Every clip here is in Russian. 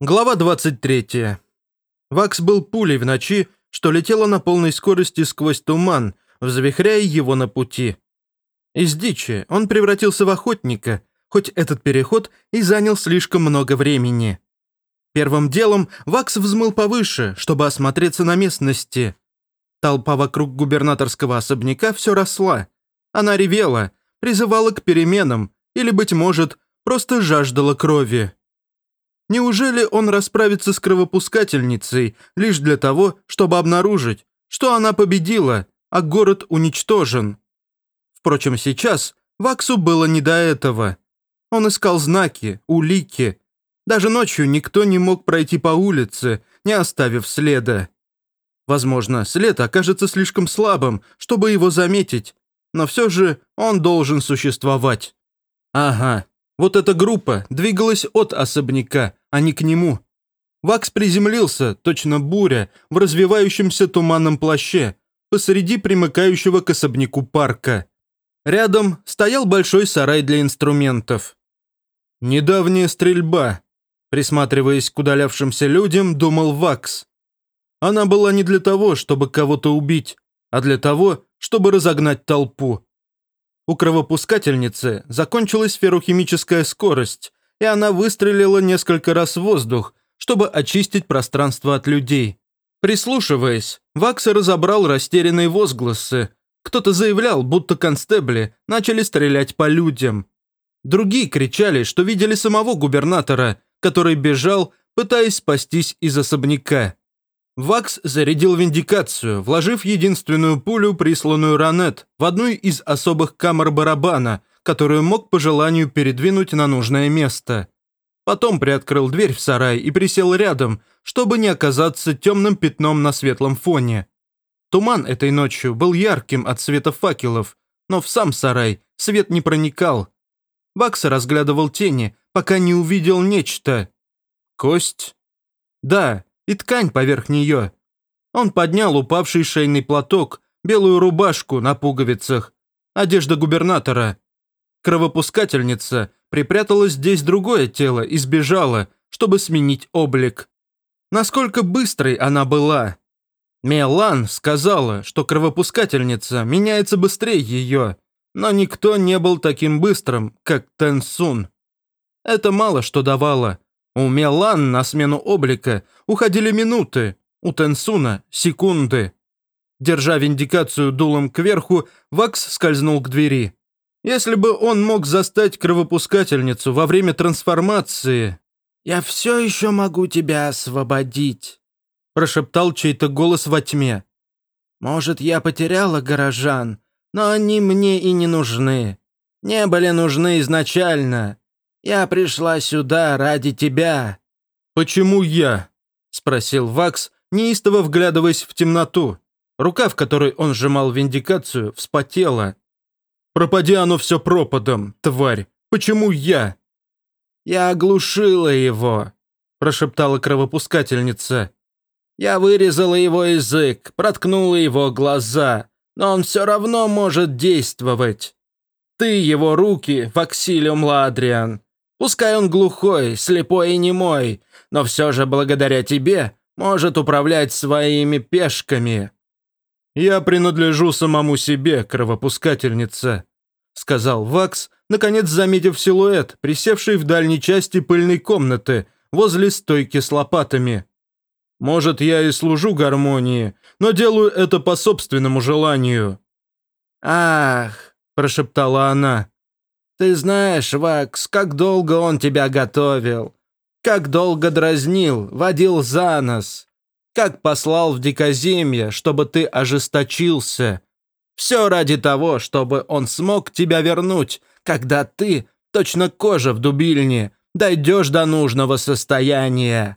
Глава 23. Вакс был пулей в ночи, что летела на полной скорости сквозь туман, взвихряя его на пути. Из дичи он превратился в охотника, хоть этот переход и занял слишком много времени. Первым делом Вакс взмыл повыше, чтобы осмотреться на местности. Толпа вокруг губернаторского особняка все росла. Она ревела, призывала к переменам или, быть может, просто жаждала крови. Неужели он расправится с кровопускательницей лишь для того, чтобы обнаружить, что она победила, а город уничтожен? Впрочем, сейчас Ваксу было не до этого. Он искал знаки, улики. Даже ночью никто не мог пройти по улице, не оставив следа. Возможно, след окажется слишком слабым, чтобы его заметить, но все же он должен существовать. Ага, вот эта группа двигалась от особняка, а не к нему. Вакс приземлился, точно буря, в развивающемся туманном плаще, посреди примыкающего к особняку парка. Рядом стоял большой сарай для инструментов. «Недавняя стрельба», присматриваясь к удалявшимся людям, думал Вакс. Она была не для того, чтобы кого-то убить, а для того, чтобы разогнать толпу. У кровопускательницы закончилась феррохимическая скорость, и она выстрелила несколько раз в воздух, чтобы очистить пространство от людей. Прислушиваясь, Вакса разобрал растерянные возгласы. Кто-то заявлял, будто констебли начали стрелять по людям. Другие кричали, что видели самого губернатора, который бежал, пытаясь спастись из особняка. Вакс зарядил виндикацию, вложив единственную пулю, присланную Ранет, в одну из особых камер барабана, которую мог по желанию передвинуть на нужное место. Потом приоткрыл дверь в сарай и присел рядом, чтобы не оказаться темным пятном на светлом фоне. Туман этой ночью был ярким от света факелов, но в сам сарай свет не проникал. Вакс разглядывал тени, пока не увидел нечто. Кость? Да, и ткань поверх нее. Он поднял упавший шейный платок, белую рубашку на пуговицах, одежда губернатора. Кровопускательница припрятала здесь другое тело и сбежала, чтобы сменить облик. Насколько быстрой она была? Мелан сказала, что кровопускательница меняется быстрее ее, но никто не был таким быстрым, как Тенсун. Это мало что давало, у Мелан на смену облика уходили минуты, у Тенсуна – секунды. Держа виндикацию дулом кверху, Вакс скользнул к двери. Если бы он мог застать кровопускательницу во время трансформации... «Я все еще могу тебя освободить», – прошептал чей-то голос во тьме. «Может, я потеряла горожан, но они мне и не нужны. Не были нужны изначально. Я пришла сюда ради тебя». «Почему я?» – спросил Вакс, неистово вглядываясь в темноту. Рука, в которой он сжимал виндикацию, вспотела. «Пропади оно все пропадом, тварь! Почему я?» «Я оглушила его», – прошептала кровопускательница. «Я вырезала его язык, проткнула его глаза, но он все равно может действовать. Ты его руки, Ваксилиум Ладриан, Пускай он глухой, слепой и немой, но все же благодаря тебе может управлять своими пешками». «Я принадлежу самому себе, кровопускательница», — сказал Вакс, наконец заметив силуэт, присевший в дальней части пыльной комнаты, возле стойки с лопатами. «Может, я и служу гармонии, но делаю это по собственному желанию». «Ах», – прошептала она, ты знаешь, Вакс, как долго он тебя готовил, как долго дразнил, водил за нос, как послал в дикоземье, чтобы ты ожесточился. Все ради того, чтобы он смог тебя вернуть, когда ты, точно кожа в дубильне, дойдешь до нужного состояния».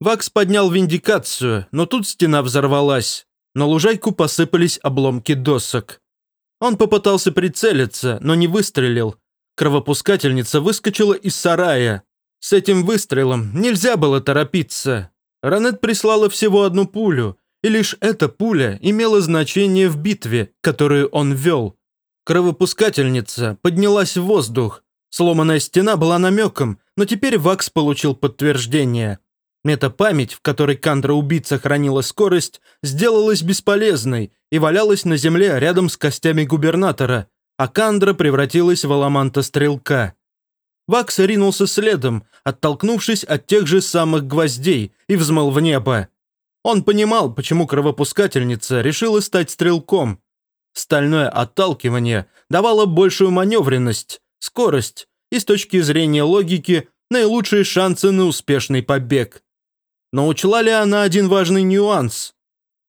Вакс поднял виндикацию, но тут стена взорвалась. На лужайку посыпались обломки досок. Он попытался прицелиться, но не выстрелил. Кровопускательница выскочила из сарая. С этим выстрелом нельзя было торопиться. Ранет прислала всего одну пулю, и лишь эта пуля имела значение в битве, которую он вел. Кровопускательница поднялась в воздух. Сломанная стена была намеком, но теперь Вакс получил подтверждение. Метапамять, в которой Кандра-убийца хранила скорость, сделалась бесполезной и валялась на земле рядом с костями губернатора, а Кандра превратилась в аламанта-стрелка. Вакс ринулся следом, оттолкнувшись от тех же самых гвоздей, и взмыл в небо. Он понимал, почему кровопускательница решила стать стрелком. Стальное отталкивание давало большую маневренность, скорость и, с точки зрения логики, наилучшие шансы на успешный побег. Но учла ли она один важный нюанс?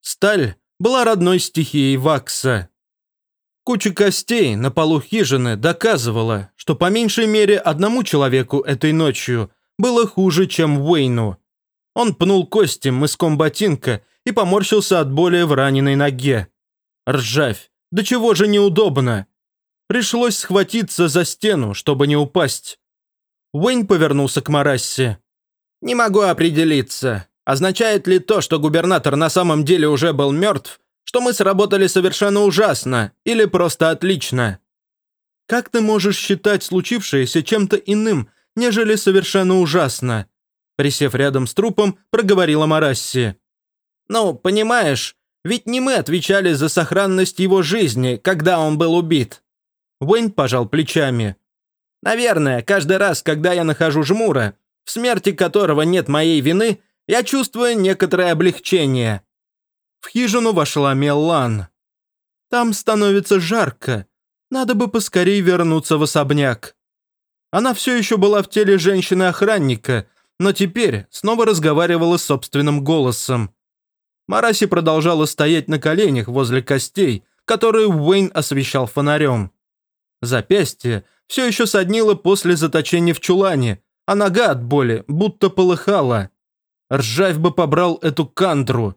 Сталь была родной стихией Вакса. Куча костей на полу хижины доказывала, что по меньшей мере одному человеку этой ночью было хуже, чем Уэйну. Он пнул кости мыском ботинка и поморщился от боли в раненой ноге. Ржавь, да чего же неудобно. Пришлось схватиться за стену, чтобы не упасть. Уэйн повернулся к Марассе. «Не могу определиться. Означает ли то, что губернатор на самом деле уже был мертв, что мы сработали совершенно ужасно или просто отлично. Как ты можешь считать случившееся чем-то иным, нежели совершенно ужасно?» Присев рядом с трупом, проговорила Марасси. «Ну, понимаешь, ведь не мы отвечали за сохранность его жизни, когда он был убит». Уэйн пожал плечами. «Наверное, каждый раз, когда я нахожу жмура, в смерти которого нет моей вины, я чувствую некоторое облегчение. В хижину вошла Меллан. «Там становится жарко. Надо бы поскорей вернуться в особняк». Она все еще была в теле женщины-охранника, но теперь снова разговаривала собственным голосом. Мараси продолжала стоять на коленях возле костей, которые Уэйн освещал фонарем. Запястье все еще соднило после заточения в чулане, а нога от боли будто полыхала. Ржавь бы побрал эту кандру.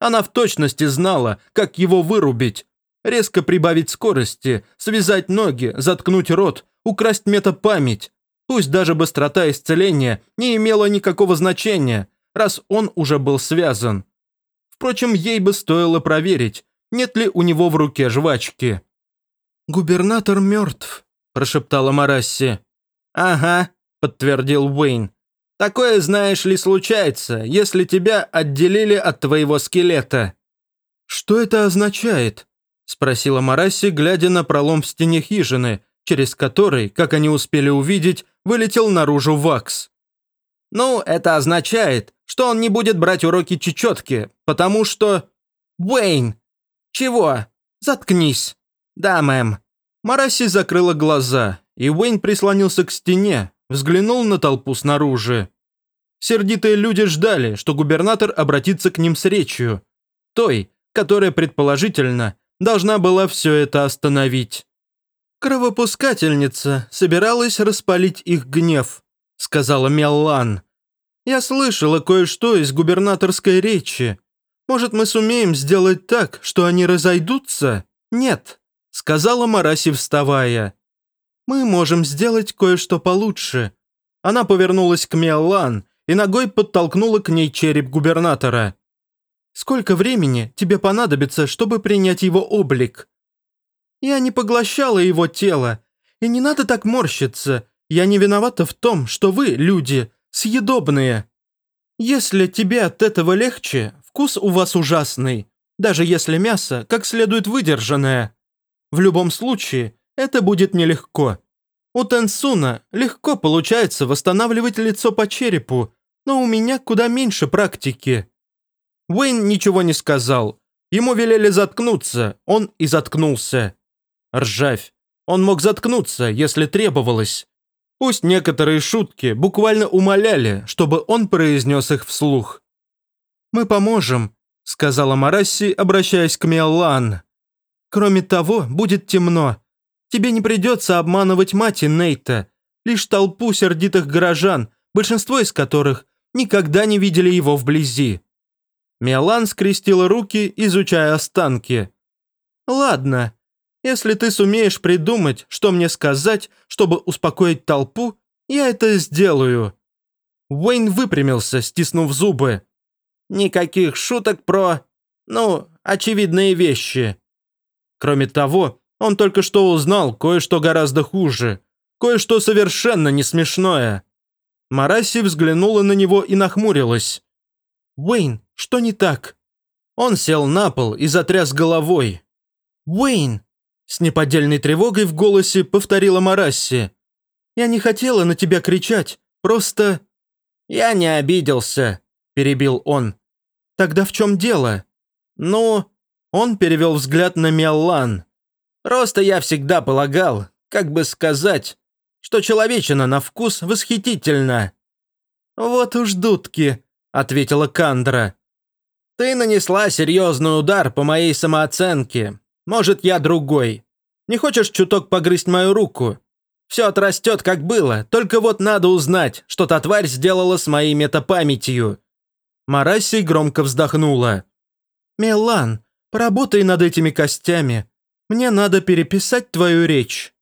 Она в точности знала, как его вырубить. Резко прибавить скорости, связать ноги, заткнуть рот, украсть метапамять. Пусть даже быстрота исцеления не имела никакого значения, раз он уже был связан. Впрочем, ей бы стоило проверить, нет ли у него в руке жвачки. «Губернатор мертв», – прошептала Марасси. «Ага», – подтвердил Уэйн. Такое, знаешь ли, случается, если тебя отделили от твоего скелета». «Что это означает?» – спросила Марасси, глядя на пролом в стене хижины, через который, как они успели увидеть, вылетел наружу Вакс. «Ну, это означает, что он не будет брать уроки чечетки, потому что...» «Уэйн!» «Чего? Заткнись!» «Да, мэм». Марасси закрыла глаза, и Уэйн прислонился к стене, взглянул на толпу снаружи. Сердитые люди ждали, что губернатор обратится к ним с речью, той, которая, предположительно, должна была все это остановить. «Кровопускательница собиралась распалить их гнев», — сказала Меллан. «Я слышала кое-что из губернаторской речи. Может, мы сумеем сделать так, что они разойдутся?» «Нет», — сказала Мараси, вставая. Мы можем сделать кое-что получше». Она повернулась к Миолан и ногой подтолкнула к ней череп губернатора. «Сколько времени тебе понадобится, чтобы принять его облик?» «Я не поглощала его тело, и не надо так морщиться. Я не виновата в том, что вы, люди, съедобные. Если тебе от этого легче, вкус у вас ужасный, даже если мясо как следует выдержанное. В любом случае, это будет нелегко. У Тенсуна легко получается восстанавливать лицо по черепу, но у меня куда меньше практики». Уэйн ничего не сказал. Ему велели заткнуться, он и заткнулся. Ржавь. Он мог заткнуться, если требовалось. Пусть некоторые шутки буквально умоляли, чтобы он произнес их вслух. «Мы поможем», — сказала Марасси, обращаясь к Миолан. «Кроме того, будет темно. Тебе не придется обманывать мать и Нейта, лишь толпу сердитых горожан, большинство из которых никогда не видели его вблизи». Миолан скрестила руки, изучая останки. «Ладно, если ты сумеешь придумать, что мне сказать, чтобы успокоить толпу, я это сделаю». Уэйн выпрямился, стиснув зубы. «Никаких шуток про... ну, очевидные вещи. Кроме того, он только что узнал кое-что гораздо хуже. кое-что совершенно не смешное». Мараси взглянула на него и нахмурилась. «Уэйн, что не так?» Он сел на пол и затряс головой. «Уэйн!» С неподдельной тревогой в голосе повторила Марасси. «Я не хотела на тебя кричать, просто...» «Я не обиделся», – перебил он. «Тогда в чем дело?» «Ну...» Он перевел взгляд на Миаллан. «Просто я всегда полагал, как бы сказать, что человечина на вкус восхитительна». «Вот уж дудки», – ответила Кандра. «Ты нанесла серьезный удар по моей самооценке. Может, я другой. Не хочешь чуток погрызть мою руку? Все отрастет, как было, только вот надо узнать, что та тварь сделала с моей метапамятью». Марасси громко вздохнула. «Мелан, поработай над этими костями. Мне надо переписать твою речь».